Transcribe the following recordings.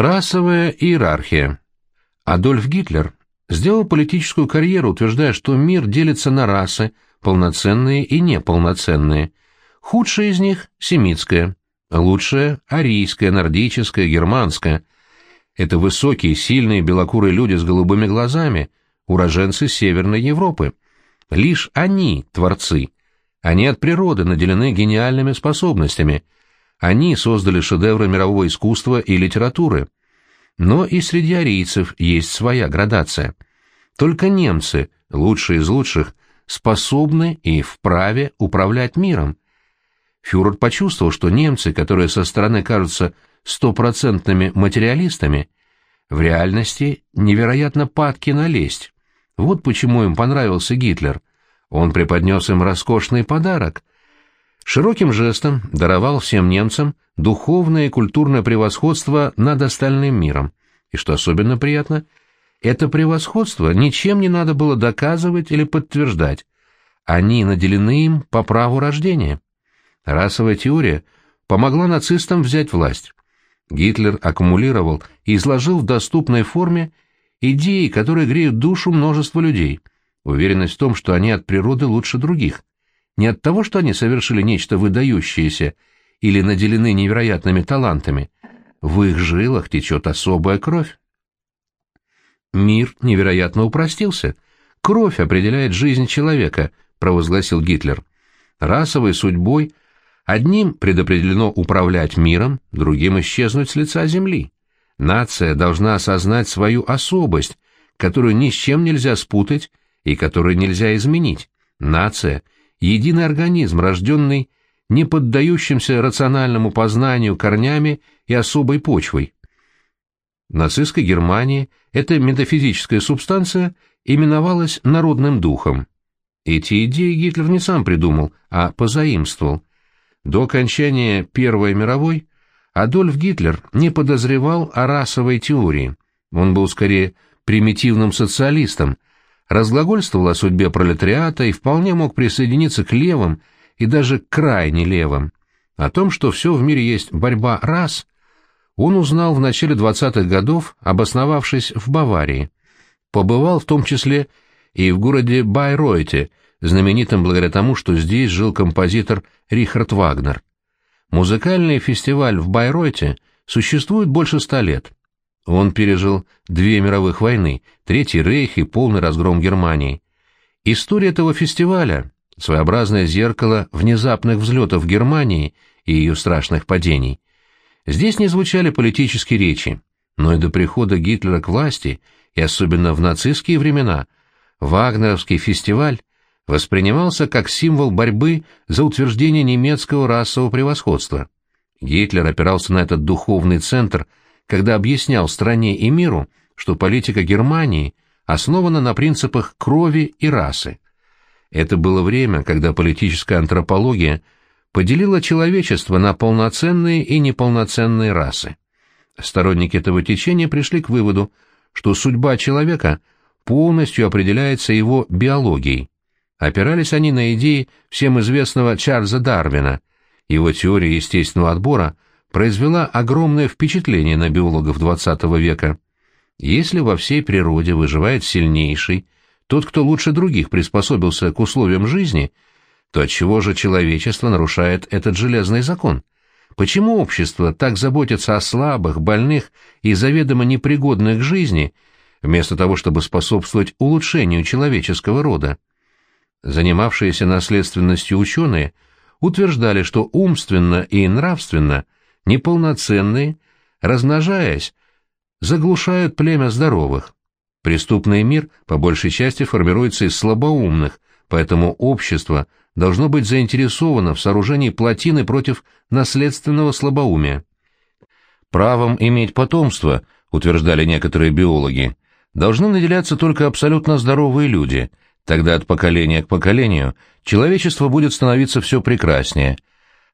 Расовая иерархия. Адольф Гитлер сделал политическую карьеру, утверждая, что мир делится на расы, полноценные и неполноценные. Худшая из них – семитская, лучшая – арийская, нордическая, германская. Это высокие, сильные, белокурые люди с голубыми глазами, уроженцы Северной Европы. Лишь они – творцы. Они от природы наделены гениальными способностями – они создали шедевры мирового искусства и литературы. Но и среди арийцев есть своя градация. Только немцы, лучшие из лучших, способны и вправе управлять миром. Фюрер почувствовал, что немцы, которые со стороны кажутся стопроцентными материалистами, в реальности невероятно падки на лесть. Вот почему им понравился Гитлер. Он преподнес им роскошный подарок, Широким жестом даровал всем немцам духовное и культурное превосходство над остальным миром. И что особенно приятно, это превосходство ничем не надо было доказывать или подтверждать. Они наделены им по праву рождения. Расовая теория помогла нацистам взять власть. Гитлер аккумулировал и изложил в доступной форме идеи, которые греют душу множества людей, уверенность в том, что они от природы лучше других не от того, что они совершили нечто выдающееся или наделены невероятными талантами. В их жилах течет особая кровь. Мир невероятно упростился. Кровь определяет жизнь человека, провозгласил Гитлер. Расовой судьбой одним предопределено управлять миром, другим исчезнуть с лица земли. Нация должна осознать свою особость, которую ни с чем нельзя спутать и которую нельзя изменить. Нация — единый организм, рожденный не поддающимся рациональному познанию корнями и особой почвой. В нацистской Германии эта метафизическая субстанция именовалась народным духом. Эти идеи Гитлер не сам придумал, а позаимствовал. До окончания Первой мировой Адольф Гитлер не подозревал о расовой теории. Он был скорее примитивным социалистом – разглагольствовал о судьбе пролетариата и вполне мог присоединиться к левым и даже крайне левым. О том, что все в мире есть борьба рас, он узнал в начале 20-х годов, обосновавшись в Баварии. Побывал в том числе и в городе Байройте, знаменитым благодаря тому, что здесь жил композитор Рихард Вагнер. Музыкальный фестиваль в Байройте существует больше ста лет. Он пережил две мировых войны, Третий рейх и полный разгром Германии. История этого фестиваля — своеобразное зеркало внезапных взлетов Германии и ее страшных падений. Здесь не звучали политические речи, но и до прихода Гитлера к власти, и особенно в нацистские времена, Вагнеровский фестиваль воспринимался как символ борьбы за утверждение немецкого расового превосходства. Гитлер опирался на этот духовный центр – когда объяснял стране и миру, что политика Германии основана на принципах крови и расы. Это было время, когда политическая антропология поделила человечество на полноценные и неполноценные расы. Сторонники этого течения пришли к выводу, что судьба человека полностью определяется его биологией. Опирались они на идеи всем известного Чарльза Дарвина. Его теория естественного отбора – произвела огромное впечатление на биологов XX века. Если во всей природе выживает сильнейший, тот, кто лучше других приспособился к условиям жизни, то отчего же человечество нарушает этот железный закон? Почему общество так заботится о слабых, больных и заведомо непригодных к жизни, вместо того, чтобы способствовать улучшению человеческого рода? Занимавшиеся наследственностью ученые утверждали, что умственно и нравственно – неполноценные, размножаясь, заглушают племя здоровых. Преступный мир по большей части формируется из слабоумных, поэтому общество должно быть заинтересовано в сооружении плотины против наследственного слабоумия. Правом иметь потомство, утверждали некоторые биологи, должны наделяться только абсолютно здоровые люди, тогда от поколения к поколению человечество будет становиться все прекраснее.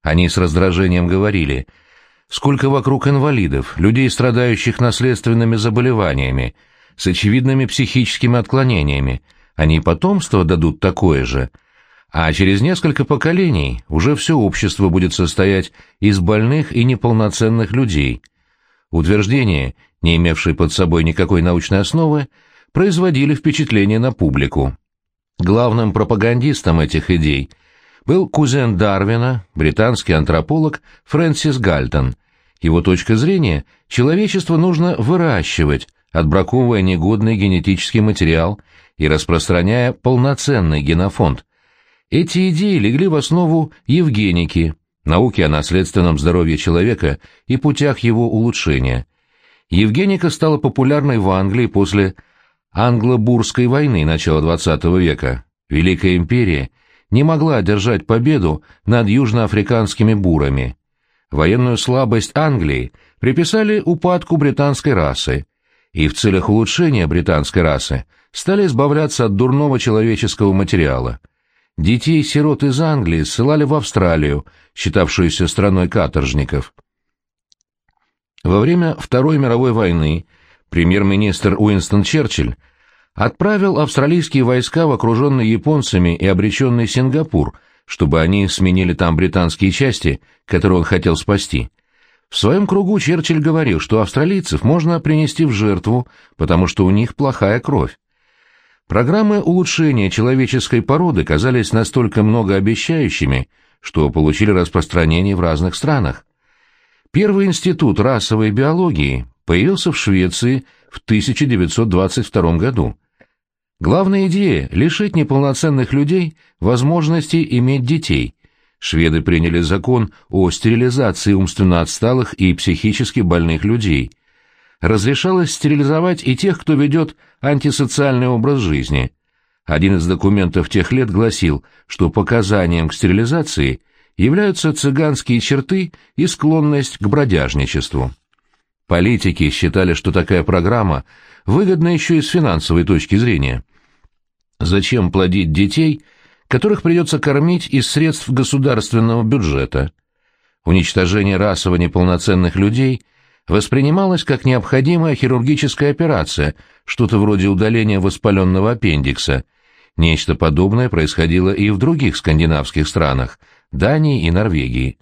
Они с раздражением говорили – Сколько вокруг инвалидов, людей, страдающих наследственными заболеваниями, с очевидными психическими отклонениями. Они потомство дадут такое же. А через несколько поколений уже все общество будет состоять из больных и неполноценных людей. Утверждения, не имевшие под собой никакой научной основы, производили впечатление на публику. Главным пропагандистом этих идей был кузен Дарвина, британский антрополог Фрэнсис Гальтон. Его точка зрения – человечество нужно выращивать, отбраковывая негодный генетический материал и распространяя полноценный генофонд. Эти идеи легли в основу евгеники, науки о наследственном здоровье человека и путях его улучшения. Евгеника стала популярной в Англии после англо-бурской войны начала XX века. Великая империя не могла одержать победу над южноафриканскими бурами. Военную слабость Англии приписали упадку британской расы, и в целях улучшения британской расы стали избавляться от дурного человеческого материала. Детей-сирот из Англии ссылали в Австралию, считавшуюся страной каторжников. Во время Второй мировой войны премьер-министр Уинстон Черчилль отправил австралийские войска в окруженный японцами и обреченный Сингапур, чтобы они сменили там британские части, которые он хотел спасти. В своем кругу Черчилль говорил, что австралийцев можно принести в жертву, потому что у них плохая кровь. Программы улучшения человеческой породы казались настолько многообещающими, что получили распространение в разных странах. Первый институт расовой биологии появился в Швеции в 1922 году. Главная идея – лишить неполноценных людей возможности иметь детей, шведы приняли закон о стерилизации умственно отсталых и психически больных людей. Разрешалось стерилизовать и тех, кто ведет антисоциальный образ жизни. Один из документов тех лет гласил, что показанием к стерилизации являются цыганские черты и склонность к бродяжничеству. Политики считали, что такая программа выгодна еще и с финансовой точки зрения. Зачем плодить детей – которых придется кормить из средств государственного бюджета. Уничтожение расово неполноценных людей воспринималось как необходимая хирургическая операция, что-то вроде удаления воспаленного аппендикса. Нечто подобное происходило и в других скандинавских странах – Дании и Норвегии.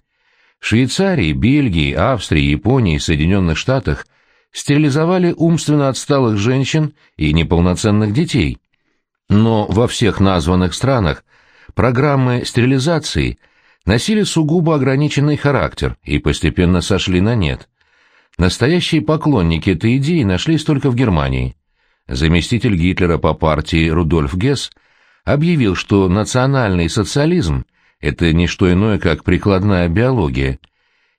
Швейцарии, Бельгии, Австрии, Японии Соединенных Штатах стерилизовали умственно отсталых женщин и неполноценных детей. Но во всех названных странах программы стерилизации носили сугубо ограниченный характер и постепенно сошли на нет. Настоящие поклонники этой идеи нашлись только в Германии. Заместитель Гитлера по партии Рудольф Гесс объявил, что национальный социализм – это не что иное, как прикладная биология.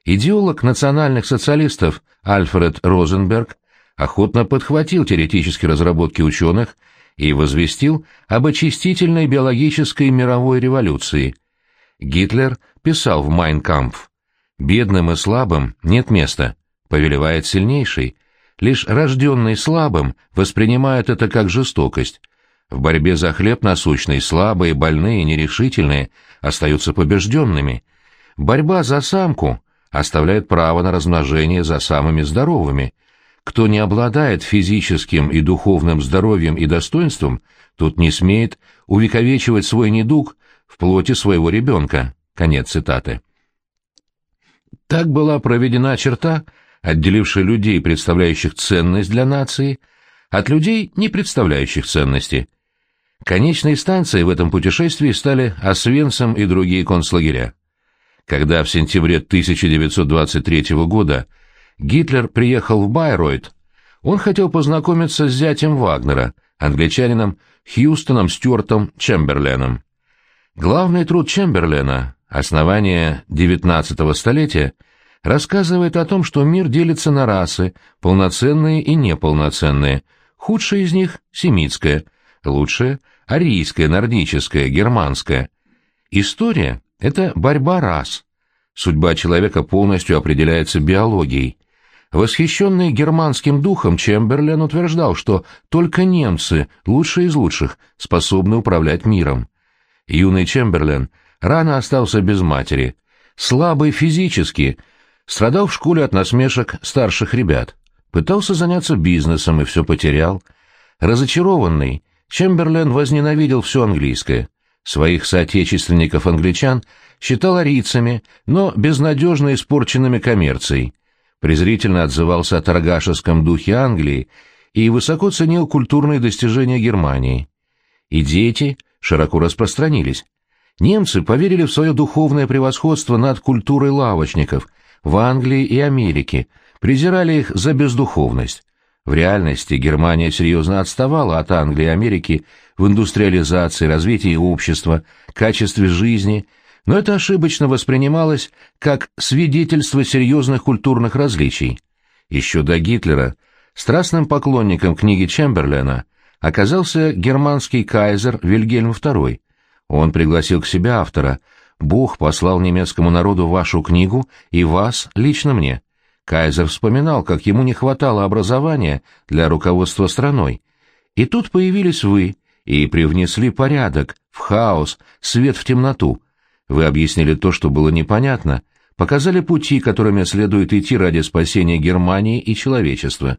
Идеолог национальных социалистов Альфред Розенберг охотно подхватил теоретические разработки ученых и возвестил об очистительной биологической мировой революции. Гитлер писал в «Майнкампф» «Бедным и слабым нет места, повелевает сильнейший, лишь рожденный слабым воспринимает это как жестокость. В борьбе за хлеб насущный слабые, больные, нерешительные остаются побежденными. Борьба за самку оставляет право на размножение за самыми здоровыми – кто не обладает физическим и духовным здоровьем и достоинством, тот не смеет увековечивать свой недуг в плоти своего ребенка. Конец цитаты. Так была проведена черта, отделившая людей, представляющих ценность для нации, от людей, не представляющих ценности. Конечной станцией в этом путешествии стали Освенцим и другие концлагеря. Когда в сентябре 1923 года Гитлер приехал в Байройт, он хотел познакомиться с зятем Вагнера, англичанином Хьюстоном Стюартом Чемберленом. Главный труд Чемберлена «Основание XIX столетия» рассказывает о том, что мир делится на расы, полноценные и неполноценные, худшая из них — семитская, лучшая — арийская, нордическая, германская. История — это борьба рас. Судьба человека полностью определяется биологией. Восхищенный германским духом, Чемберлен утверждал, что только немцы, лучшие из лучших, способны управлять миром. Юный Чемберлен рано остался без матери, слабый физически, страдал в школе от насмешек старших ребят, пытался заняться бизнесом и все потерял. Разочарованный, Чемберлен возненавидел все английское. Своих соотечественников-англичан считал арийцами, но безнадежно испорченными коммерцией. презрительно отзывался о торгашеском духе Англии и высоко ценил культурные достижения Германии. Идеи эти широко распространились. Немцы поверили в свое духовное превосходство над культурой лавочников в Англии и Америке, презирали их за бездуховность. В реальности Германия серьезно отставала от Англии и Америки в индустриализации, развитии общества, качестве жизни, но это ошибочно воспринималось как свидетельство серьезных культурных различий. Еще до Гитлера страстным поклонником книги Чемберлена оказался германский кайзер Вильгельм II. Он пригласил к себе автора «Бог послал немецкому народу вашу книгу и вас лично мне». Кайзер вспоминал, как ему не хватало образования для руководства страной. И тут появились вы и привнесли порядок, в хаос, свет в темноту. Вы объяснили то, что было непонятно, показали пути, которыми следует идти ради спасения Германии и человечества.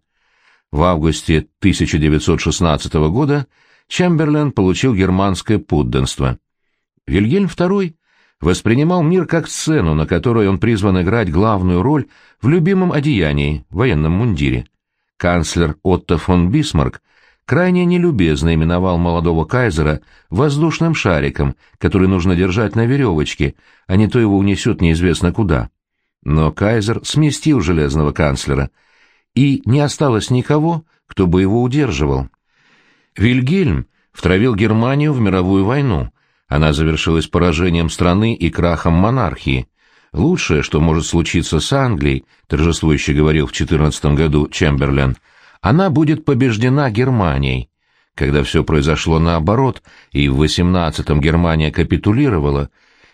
В августе 1916 года Чемберлен получил германское подданство. Вильгельм II воспринимал мир как сцену, на которой он призван играть главную роль в любимом одеянии, военном мундире. Канцлер Отто фон Бисмарк крайне нелюбезно именовал молодого кайзера воздушным шариком, который нужно держать на веревочке, а не то его унесет неизвестно куда. Но кайзер сместил железного канцлера, и не осталось никого, кто бы его удерживал. Вильгельм втравил Германию в мировую войну, она завершилась поражением страны и крахом монархии. Лучшее, что может случиться с Англией, торжествующе говорил в 14 году Чемберлен, она будет побеждена Германией. Когда все произошло наоборот, и в 18-м Германия капитулировала,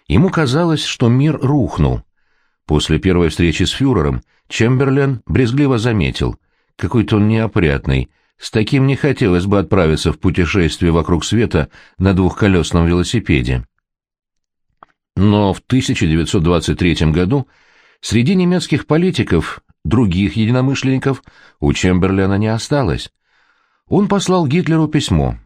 ему казалось, что мир рухнул. После первой встречи с фюрером Чемберлен брезгливо заметил, какой-то он неопрятный, с таким не хотелось бы отправиться в путешествие вокруг света на двухколесном велосипеде. Но в 1923 году среди немецких политиков других единомышленников у Чемберлена не осталось. Он послал Гитлеру письмо.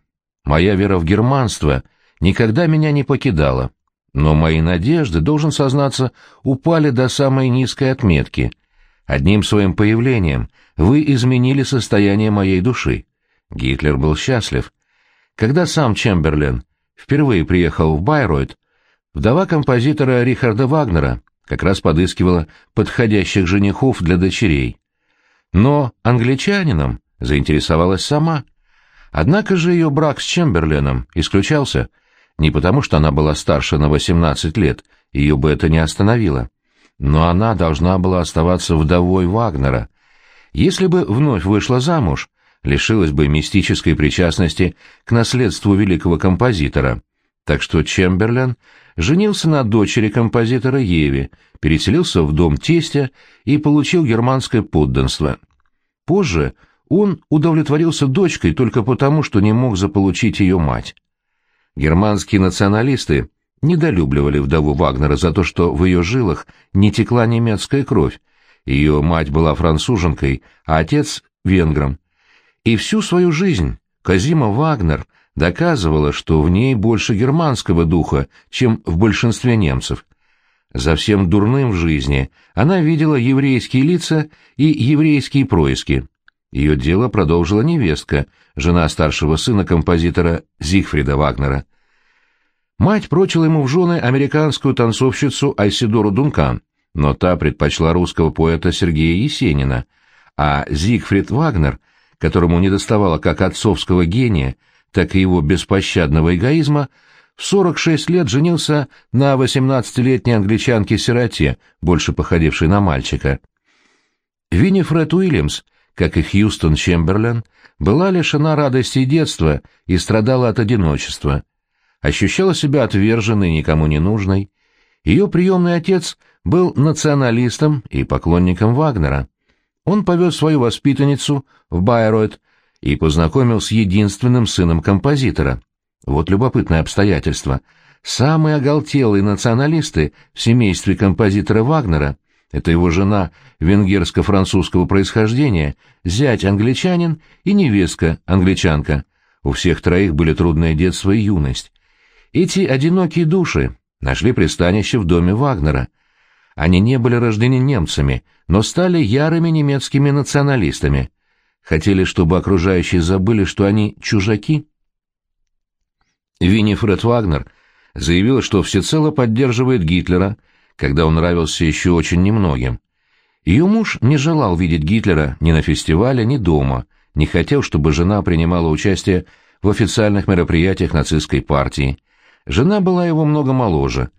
«Моя вера в германство никогда меня не покидала, но мои надежды, должен сознаться, упали до самой низкой отметки. Одним своим появлением вы изменили состояние моей души. Гитлер был счастлив. Когда сам Чемберлен впервые приехал в Байройт, вдова композитора Рихарда Вагнера как раз подыскивала подходящих женихов для дочерей. Но англичанином заинтересовалась сама. Однако же ее брак с Чемберленом исключался не потому, что она была старше на 18 лет, ее бы это не остановило, но она должна была оставаться вдовой Вагнера, если бы вновь вышла замуж, лишилась бы мистической причастности к наследству великого композитора. Так что Чемберлен женился на дочери композитора Еве, переселился в дом тестя и получил германское подданство. Позже он удовлетворился дочкой только потому, что не мог заполучить ее мать. Германские националисты недолюбливали вдову Вагнера за то, что в ее жилах не текла немецкая кровь, ее мать была француженкой, а отец — венгром. И всю свою жизнь Казима Вагнер доказывала, что в ней больше германского духа, чем в большинстве немцев. За всем дурным в жизни она видела еврейские лица и еврейские происки. Ее дело продолжила невестка, жена старшего сына композитора Зигфрида Вагнера. Мать прочила ему в жены американскую танцовщицу Айсидору Дункан, но та предпочла русского поэта Сергея Есенина, а Зигфрид Вагнер, которому недоставало как отцовского гения, так и его беспощадного эгоизма, в 46 лет женился на 18-летней англичанке-сироте, больше походившей на мальчика. Виннифред Уильямс, как и Хьюстон Чемберлен, была лишена радости детства и страдала от одиночества. Ощущала себя отверженной, никому не нужной. Ее приемный отец был националистом и поклонником Вагнера. Он повез свою воспитанницу в Байройт и познакомил с единственным сыном композитора. Вот любопытное обстоятельство. Самые оголтелые националисты в семействе композитора Вагнера — это его жена венгерско-французского происхождения, зять англичанин и невестка англичанка. У всех троих были трудное детство и юность. Эти одинокие души нашли пристанище в доме Вагнера — Они не были рождены немцами, но стали ярыми немецкими националистами. Хотели, чтобы окружающие забыли, что они чужаки? Виннифред Вагнер заявила, что всецело поддерживает Гитлера, когда он нравился еще очень немногим. Ее муж не желал видеть Гитлера ни на фестивале, ни дома, не хотел, чтобы жена принимала участие в официальных мероприятиях нацистской партии. Жена была его много моложе.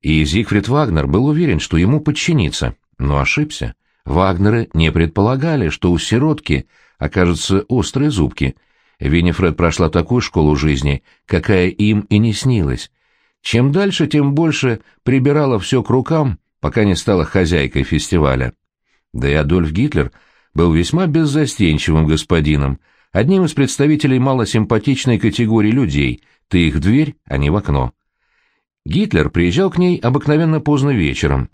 И Зигфрид Вагнер был уверен, что ему подчинится, но ошибся. Вагнеры не предполагали, что у сиротки окажутся острые зубки — Виннифред прошла такую школу жизни, какая им и не снилась. Чем дальше, тем больше прибирала все к рукам, пока не стала хозяйкой фестиваля. Да и Адольф Гитлер был весьма беззастенчивым господином, одним из представителей малосимпатичной категории людей, ты их в дверь, а не в окно. Гитлер приезжал к ней обыкновенно поздно вечером.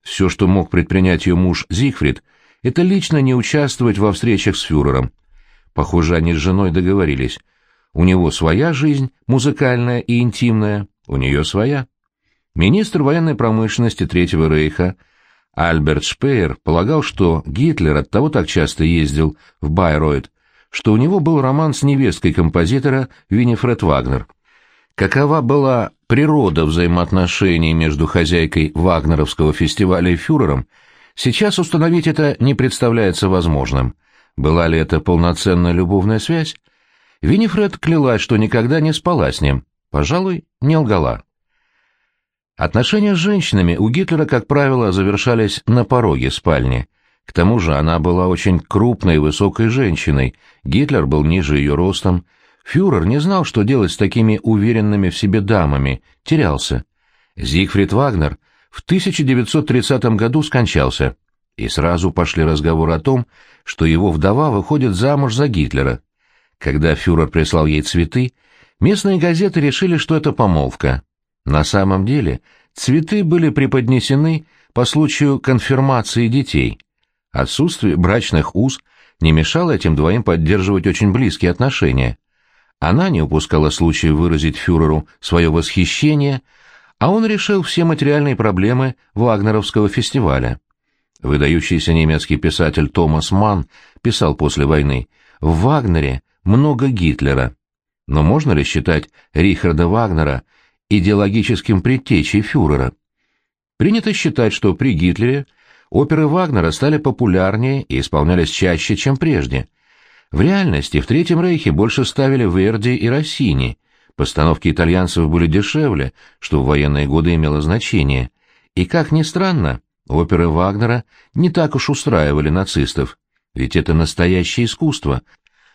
Все, что мог предпринять ее муж Зигфрид, это лично не участвовать во встречах с фюрером. Похоже, они с женой договорились. У него своя жизнь, музыкальная и интимная, у нее своя. Министр военной промышленности Третьего Рейха Альберт Шпеер полагал, что Гитлер оттого так часто ездил в Байройт, что у него был роман с невесткой композитора Виннифред Вагнер. Какова была природа взаимоотношений между хозяйкой Вагнеровского фестиваля и фюрером, сейчас установить это не представляется возможным – была ли это полноценная любовная связь? Винифред клялась, что никогда не спала с ним. Пожалуй, не лгала. Отношения с женщинами у Гитлера, как правило, завершались на пороге спальни. К тому же она была очень крупной и высокой женщиной, Гитлер был ниже ее ростом. Фюрер не знал, что делать с такими уверенными в себе дамами, терялся. Зигфрид Вагнер в 1930 году скончался и сразу пошли разговоры о том, что его вдова выходит замуж за Гитлера. Когда фюрер прислал ей цветы, местные газеты решили, что это помолвка. На самом деле цветы были преподнесены по случаю конфирмации детей. Отсутствие брачных уз не мешало этим двоим поддерживать очень близкие отношения. Она не упускала случая выразить фюреру свое восхищение, а он решил все материальные проблемы Вагнеровского фестиваля. Выдающийся немецкий писатель Томас Манн писал после войны «В Вагнере много Гитлера». Но можно ли считать Рихарда Вагнера идеологическим предтечей фюрера? Принято считать, что при Гитлере оперы Вагнера стали популярнее и исполнялись чаще, чем прежде. В реальности в Третьем Рейхе больше ставили Верди и Россини. Постановки итальянцев были дешевле, что в военные годы имело значение. И, как ни странно, Оперы Вагнера не так уж устраивали нацистов, ведь это настоящее искусство.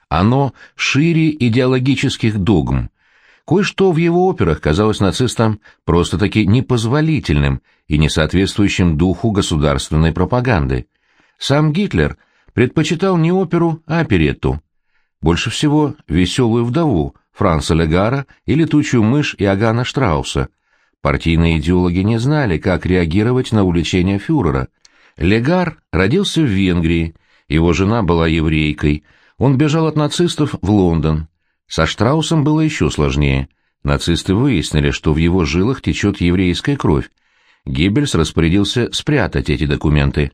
Оно шире идеологических догм. Кое-что в его операх казалось нацистам просто-таки непозволительным и не соответствующим духу государственной пропаганды. Сам Гитлер предпочитал не оперу, а оперетту. Больше всего «Веселую вдову» Франца Легара и «Летучую мышь» Иоганна Штрауса – Партийные идеологи не знали, как реагировать на увлечение фюрера. Легар родился в Венгрии, его жена была еврейкой, он бежал от нацистов в Лондон. Со Штраусом было еще сложнее. Нацисты выяснили, что в его жилах течет еврейская кровь. Геббельс распорядился спрятать эти документы.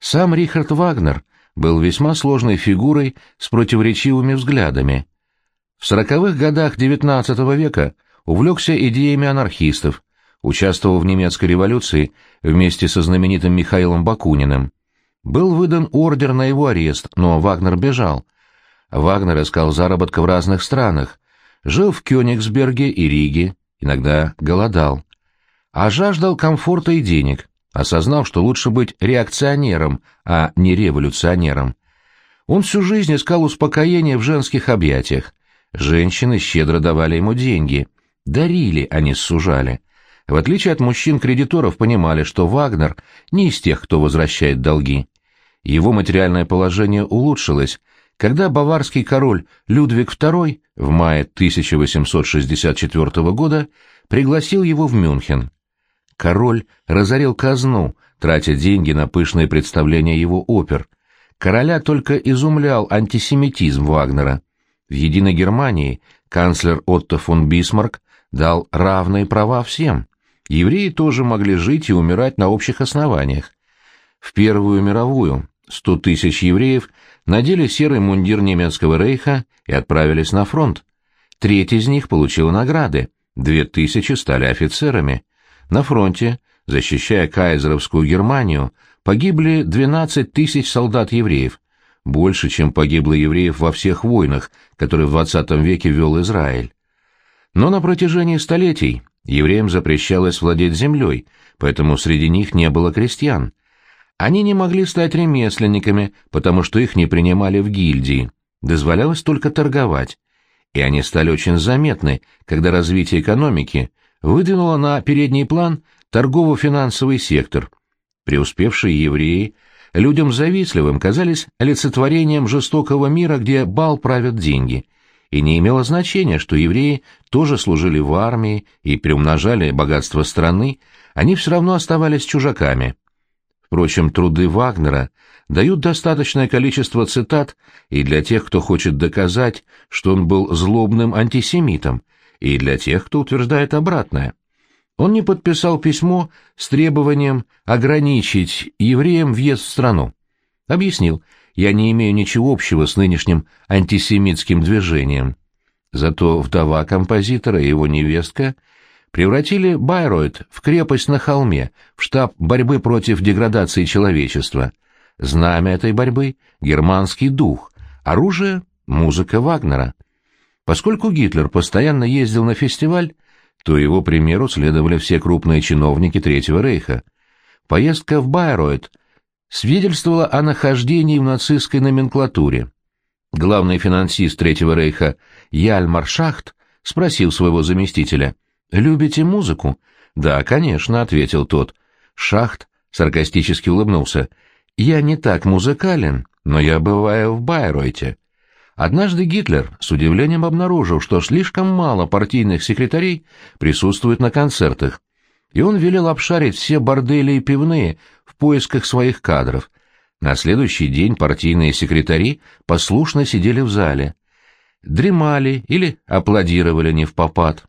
Сам Рихард Вагнер был весьма сложной фигурой с противоречивыми взглядами. В сороковых годах XIX века увлекся идеями анархистов, участвовал в немецкой революции вместе со знаменитым Михаилом Бакуниным. Был выдан ордер на его арест, но Вагнер бежал. Вагнер искал заработка в разных странах, жил в Кёнигсберге и Риге, иногда голодал. А жаждал комфорта и денег, осознал, что лучше быть реакционером, а не революционером. Он всю жизнь искал успокоения в женских объятиях. Женщины щедро давали ему деньги — Дарили, а не сужали. В отличие от мужчин-кредиторов, понимали, что Вагнер не из тех, кто возвращает долги. Его материальное положение улучшилось, когда баварский король Людвиг II в мае 1864 года пригласил его в Мюнхен. Король разорил казну, тратя деньги на пышные представления его опер. Короля только изумлял антисемитизм Вагнера. В «Единой Германии» канцлер Отто фон Бисмарк дал равные права всем. евреи тоже могли жить и умирать на общих основаниях. В Первую мировую 100 тысяч евреев надели серый мундир немецкого рейха и отправились на фронт. Треть из них получила награды, две тысячи стали офицерами. На фронте, защищая кайзеровскую Германию, погибли 12 тысяч солдат-евреев, больше, чем погибло евреев во всех войнах, которые в XX веке вел Израиль. Но на протяжении столетий евреям запрещалось владеть землей, поэтому среди них не было крестьян. Они не могли стать ремесленниками, потому что их не принимали в гильдии, дозволялось только торговать. И они стали очень заметны, когда развитие экономики выдвинуло на передний план торгово-финансовый сектор. Преуспевшие евреи людям завистливым казались олицетворением жестокого мира, где бал правят деньги – и не имело значения, что евреи тоже служили в армии и приумножали богатство страны, они все равно оставались чужаками. Впрочем, труды Вагнера дают достаточное количество цитат и для тех, кто хочет доказать, что он был злобным антисемитом, и для тех, кто утверждает обратное. Он не подписал письмо с требованием ограничить евреям въезд в страну. Объяснил, я не имею ничего общего с нынешним антисемитским движением. Зато вдова композитора и его невестка превратили Байройт в крепость на холме, в штаб борьбы против деградации человечества. Знамя этой борьбы — германский дух, оружие — музыка Вагнера. Поскольку Гитлер постоянно ездил на фестиваль, то его примеру следовали все крупные чиновники Третьего Рейха. Поездка в Байройт свидетельствовало о нахождении в нацистской номенклатуре. Главный финансист Третьего Рейха Яльмар Шахт спросил своего заместителя, «Любите музыку?» «Да, конечно», — ответил тот. Шахт саркастически улыбнулся. «Я не так музыкален, но я бываю в Байройте». Однажды Гитлер с удивлением обнаружил, что слишком мало партийных секретарей присутствует на концертах, и он велел обшарить все бордели и пивные в поисках своих кадров. На следующий день партийные секретари послушно сидели в зале, дремали или аплодировали не в попад.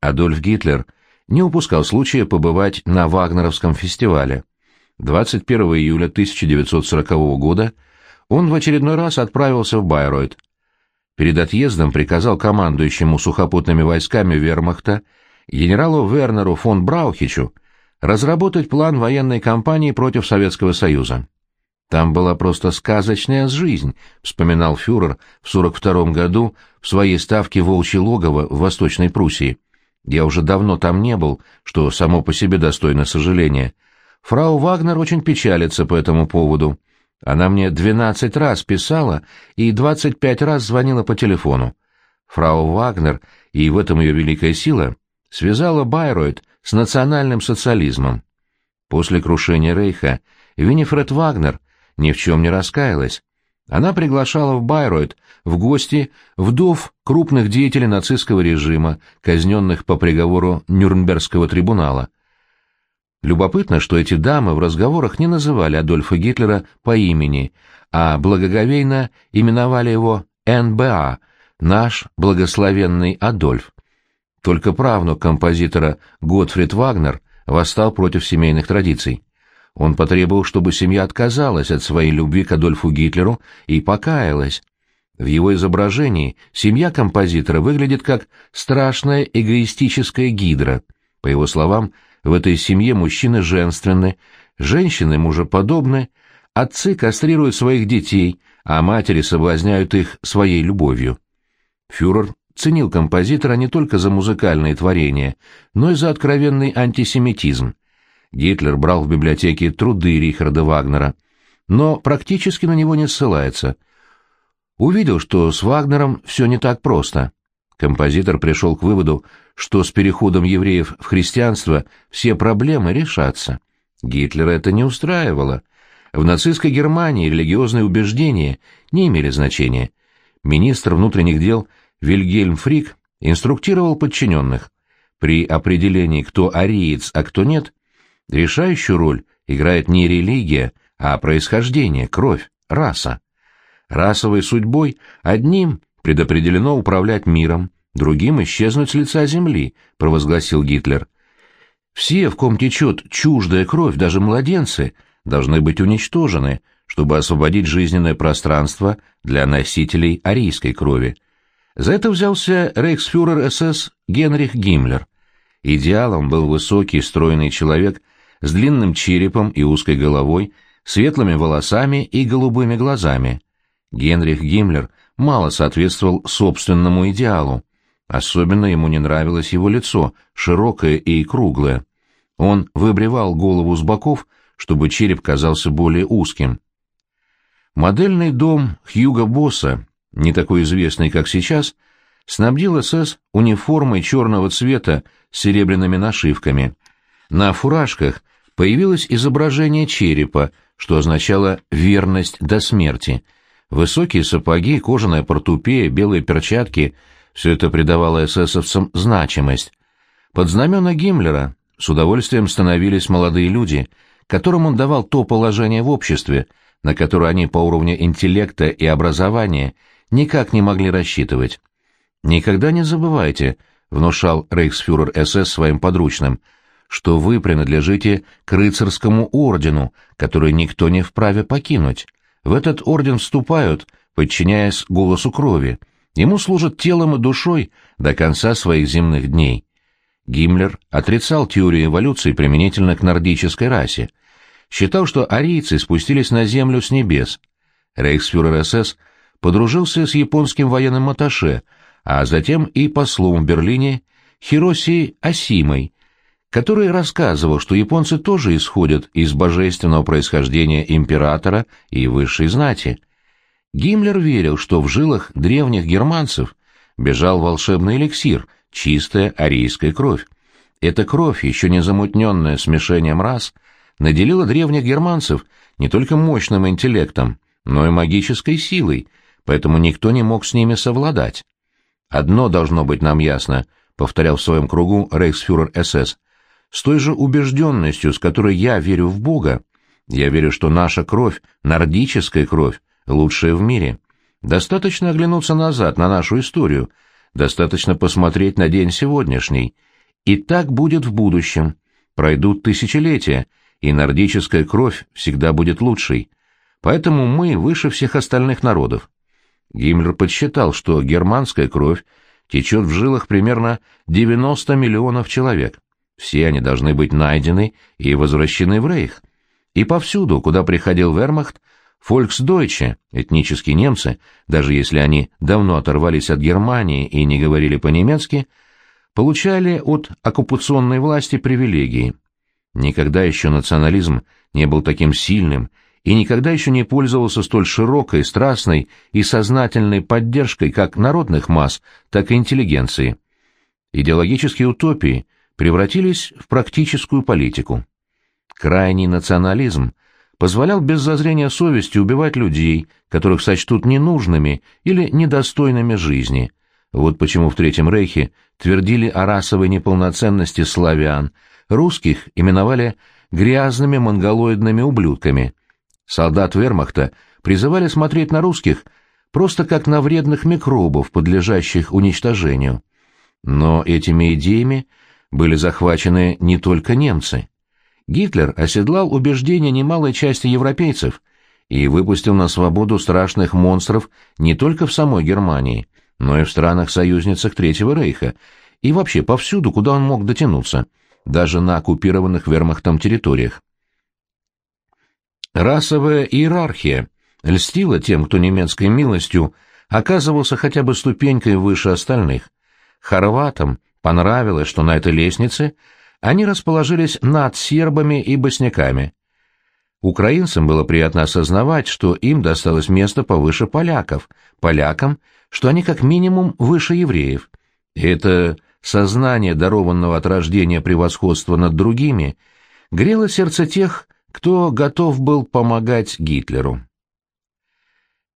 Адольф Гитлер не упускал случая побывать на Вагнеровском фестивале. 21 июля 1940 года он в очередной раз отправился в Байройт. Перед отъездом приказал командующему сухопутными войсками вермахта генералу Вернеру фон Браухичу разработать план военной кампании против Советского Союза. Там была просто сказочная жизнь, вспоминал фюрер в 42 году в своей ставке «Волчье логово» в Восточной Пруссии. Я уже давно там не был, что само по себе достойно сожаления. Фрау Вагнер очень печалится по этому поводу. Она мне 12 раз писала и 25 раз звонила по телефону. Фрау Вагнер, и в этом ее великая сила, связала Байройт с национальным социализмом. После крушения Рейха Винифред Вагнер ни в чем не раскаялась. Она приглашала в Байройт в гости вдов крупных деятелей нацистского режима, казненных по приговору Нюрнбергского трибунала. Любопытно, что эти дамы в разговорах не называли Адольфа Гитлера по имени, а благоговейно именовали его НБА, наш благословенный Адольф. Только правнук композитора Готфрид Вагнер восстал против семейных традиций. Он потребовал, чтобы семья отказалась от своей любви к Адольфу Гитлеру и покаялась. В его изображении семья композитора выглядит как страшная эгоистическая гидра. По его словам, в этой семье мужчины женственны, женщины мужеподобны, отцы кастрируют своих детей, а матери соблазняют их своей любовью. Фюрер ценил композитора не только за музыкальные творения, но и за откровенный антисемитизм. Гитлер брал в библиотеке труды Рихарда Вагнера, но практически на него не ссылается. Увидел, что с Вагнером все не так просто. Композитор пришел к выводу, что с переходом евреев в христианство все проблемы решатся. Гитлера это не устраивало. В нацистской Германии религиозные убеждения не имели значения. Министр внутренних дел Вильгельм Фрик инструктировал подчиненных. При определении, кто ариец, а кто нет, решающую роль играет не религия, а происхождение, кровь, раса. Расовой судьбой одним предопределено управлять миром, другим исчезнуть с лица земли, провозгласил Гитлер. Все, в ком течет чуждая кровь, даже младенцы, должны быть уничтожены, чтобы освободить жизненное пространство для носителей арийской крови. За это взялся рейхсфюрер СС Генрих Гиммлер. Идеалом был высокий, стройный человек с длинным черепом и узкой головой, светлыми волосами и голубыми глазами. Генрих Гиммлер мало соответствовал собственному идеалу. Особенно ему не нравилось его лицо, широкое и круглое. Он выбривал голову с боков, чтобы череп казался более узким. Модельный дом Хьюга Босса, не такой известный, как сейчас, снабдил СС униформой черного цвета с серебряными нашивками. На фуражках появилось изображение черепа, что означало «верность до смерти». Высокие сапоги, кожаная портупея, белые перчатки — все это придавало эсэсовцам значимость. Под знамена Гиммлера с удовольствием становились молодые люди, которым он давал то положение в обществе, на которое они по уровню интеллекта и образования никак не могли рассчитывать. «Никогда не забывайте», — внушал рейхсфюрер СС своим подручным, «что вы принадлежите к рыцарскому ордену, который никто не вправе покинуть. В этот орден вступают, подчиняясь голосу крови. Ему служат телом и душой до конца своих земных дней». Гиммлер отрицал теорию эволюции применительно к нордической расе, считал, что арийцы спустились на землю с небес. Рейхсфюрер СС подружился с японским военным атташе, а затем и послом в Берлине Хироси Асимой, который рассказывал, что японцы тоже исходят из божественного происхождения императора и высшей знати. Гиммлер верил, что в жилах древних германцев бежал волшебный эликсир — чистая арийская кровь. Эта кровь, еще не замутненная смешением рас, наделила древних германцев не только мощным интеллектом, но и магической силой, поэтому никто не мог с ними совладать. «Одно должно быть нам ясно», — повторял в своем кругу рейхсфюрер СС, «с той же убежденностью, с которой я верю в Бога, я верю, что наша кровь, нордическая кровь, лучшая в мире. Достаточно оглянуться назад на нашу историю — Достаточно посмотреть на день сегодняшний. И так будет в будущем. Пройдут тысячелетия, и нордическая кровь всегда будет лучшей. Поэтому мы выше всех остальных народов. Гиммлер подсчитал, что германская кровь течет в жилах примерно 90 миллионов человек. Все они должны быть найдены и возвращены в Рейх. И повсюду, куда приходил Вермахт, Фольксдойче, этнические немцы, даже если они давно оторвались от Германии и не говорили по-немецки, получали от оккупационной власти привилегии. Никогда еще национализм не был таким сильным и никогда еще не пользовался столь широкой, страстной и сознательной поддержкой как народных масс, так и интеллигенции. Идеологические утопии превратились в практическую политику. Крайний национализм – позволял без зазрения совести убивать людей, которых сочтут ненужными или недостойными жизни. Вот почему в Третьем Рейхе твердили о расовой неполноценности славян, русских именовали грязными монголоидными ублюдками. Солдат вермахта призывали смотреть на русских просто как на вредных микробов, подлежащих уничтожению. Но этими идеями были захвачены не только немцы. Гитлер оседлал убеждения немалой части европейцев и выпустил на свободу страшных монстров не только в самой Германии, но и в странах-союзницах Третьего Рейха, и вообще повсюду, куда он мог дотянуться, даже на оккупированных вермахтом территориях. Расовая иерархия льстила тем, кто немецкой милостью оказывался хотя бы ступенькой выше остальных. Хорватам понравилось, что на этой лестнице – они расположились над сербами и босняками. Украинцам было приятно осознавать, что им досталось место повыше поляков, полякам, что они как минимум выше евреев. И это сознание дарованного от рождения превосходства над другими грело сердце тех, кто готов был помогать Гитлеру.